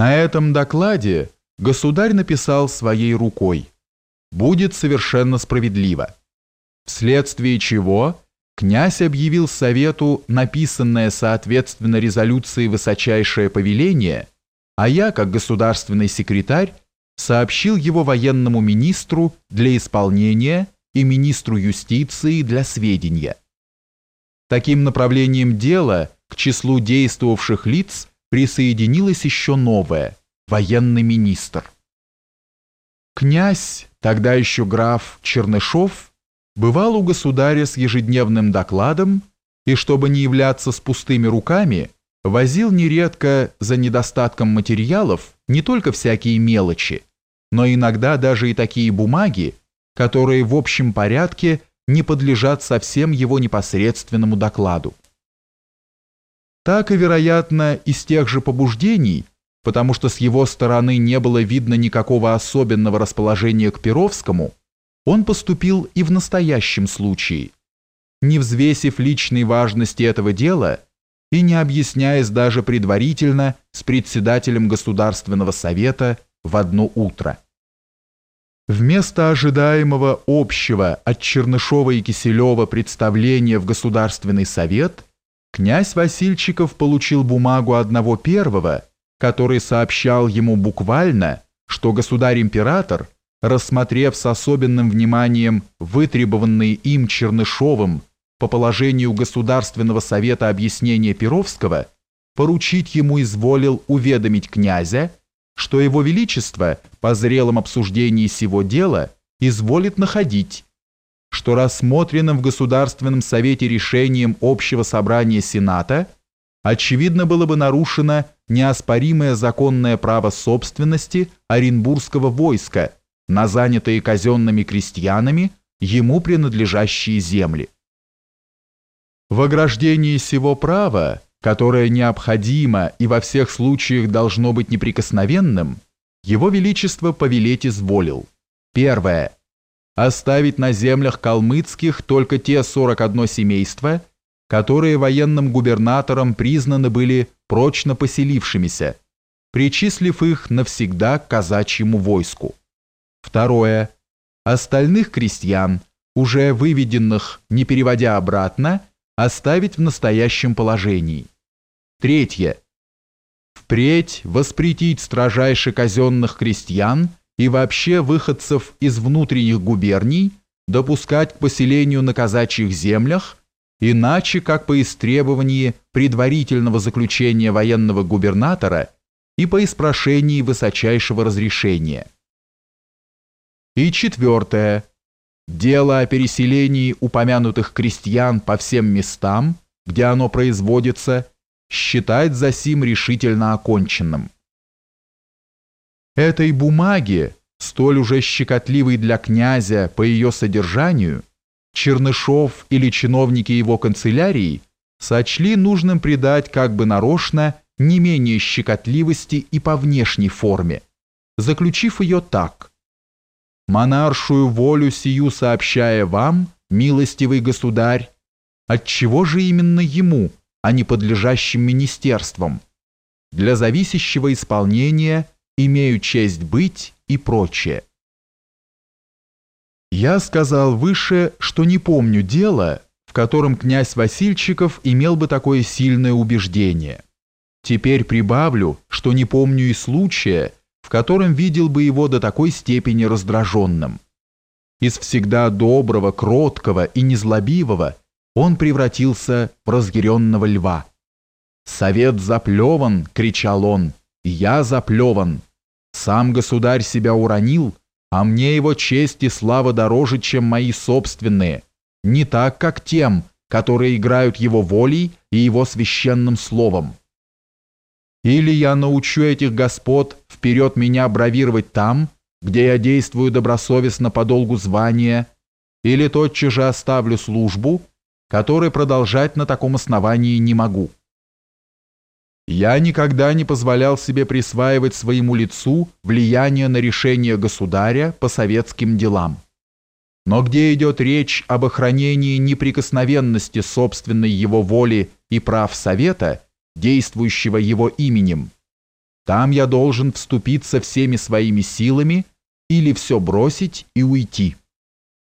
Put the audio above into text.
На этом докладе государь написал своей рукой «Будет совершенно справедливо», вследствие чего князь объявил Совету написанное соответственно резолюции высочайшее повеление, а я, как государственный секретарь, сообщил его военному министру для исполнения и министру юстиции для сведения. Таким направлением дела к числу действовавших лиц присоединилось еще новое – военный министр. Князь, тогда еще граф Чернышов, бывал у государя с ежедневным докладом и, чтобы не являться с пустыми руками, возил нередко за недостатком материалов не только всякие мелочи, но иногда даже и такие бумаги, которые в общем порядке не подлежат совсем его непосредственному докладу так и, вероятно, из тех же побуждений, потому что с его стороны не было видно никакого особенного расположения к Перовскому, он поступил и в настоящем случае, не взвесив личной важности этого дела и не объясняясь даже предварительно с председателем Государственного совета в одно утро. Вместо ожидаемого общего от Чернышова и Киселева представления в Государственный совет – Князь Васильчиков получил бумагу одного первого, который сообщал ему буквально, что государь-император, рассмотрев с особенным вниманием вытребованные им Чернышовым по положению Государственного совета объяснения Перовского, поручить ему изволил уведомить князя, что его величество по зрелом обсуждении сего дела изволит находить, что рассмотренным в Государственном Совете решением Общего Собрания Сената очевидно было бы нарушено неоспоримое законное право собственности Оренбургского войска на занятые казенными крестьянами ему принадлежащие земли. В ограждении сего права, которое необходимо и во всех случаях должно быть неприкосновенным, его Величество повелеть изволил. Первое оставить на землях калмыцких только те 41 семейства, которые военным губернатором признаны были прочно поселившимися, причислив их навсегда к казачьему войску. Второе. Остальных крестьян, уже выведенных, не переводя обратно, оставить в настоящем положении. Третье. Впредь воспретить строжайше казенных крестьян – и вообще выходцев из внутренних губерний допускать к поселению на казачьих землях, иначе как по истребовании предварительного заключения военного губернатора и по испрошении высочайшего разрешения. И четвертое. Дело о переселении упомянутых крестьян по всем местам, где оно производится, считать за сим решительно оконченным. Этой бумаге, столь уже щекотливой для князя по ее содержанию, Чернышов или чиновники его канцелярии сочли нужным придать как бы нарочно не менее щекотливости и по внешней форме, заключив ее так. «Монаршую волю сию сообщая вам, милостивый государь, отчего же именно ему, а не подлежащим министерствам, для зависящего исполнения – имею честь быть и прочее. Я сказал выше, что не помню дела, в котором князь Васильчиков имел бы такое сильное убеждение. Теперь прибавлю, что не помню и случая, в котором видел бы его до такой степени раздраженным. Из всегда доброго, кроткого и незлобивого он превратился в разъяренного льва. «Совет заплеван!» — кричал он. «Я заплеван!» Сам государь себя уронил, а мне его честь и слава дороже, чем мои собственные, не так, как тем, которые играют его волей и его священным словом. Или я научу этих господ вперед меня бравировать там, где я действую добросовестно по долгу звания, или тотчас же оставлю службу, которой продолжать на таком основании не могу. Я никогда не позволял себе присваивать своему лицу влияние на решение государя по советским делам. Но где идет речь об охранении неприкосновенности собственной его воли и прав Совета, действующего его именем, Там я должен вступиться всеми своими силами или все бросить и уйти.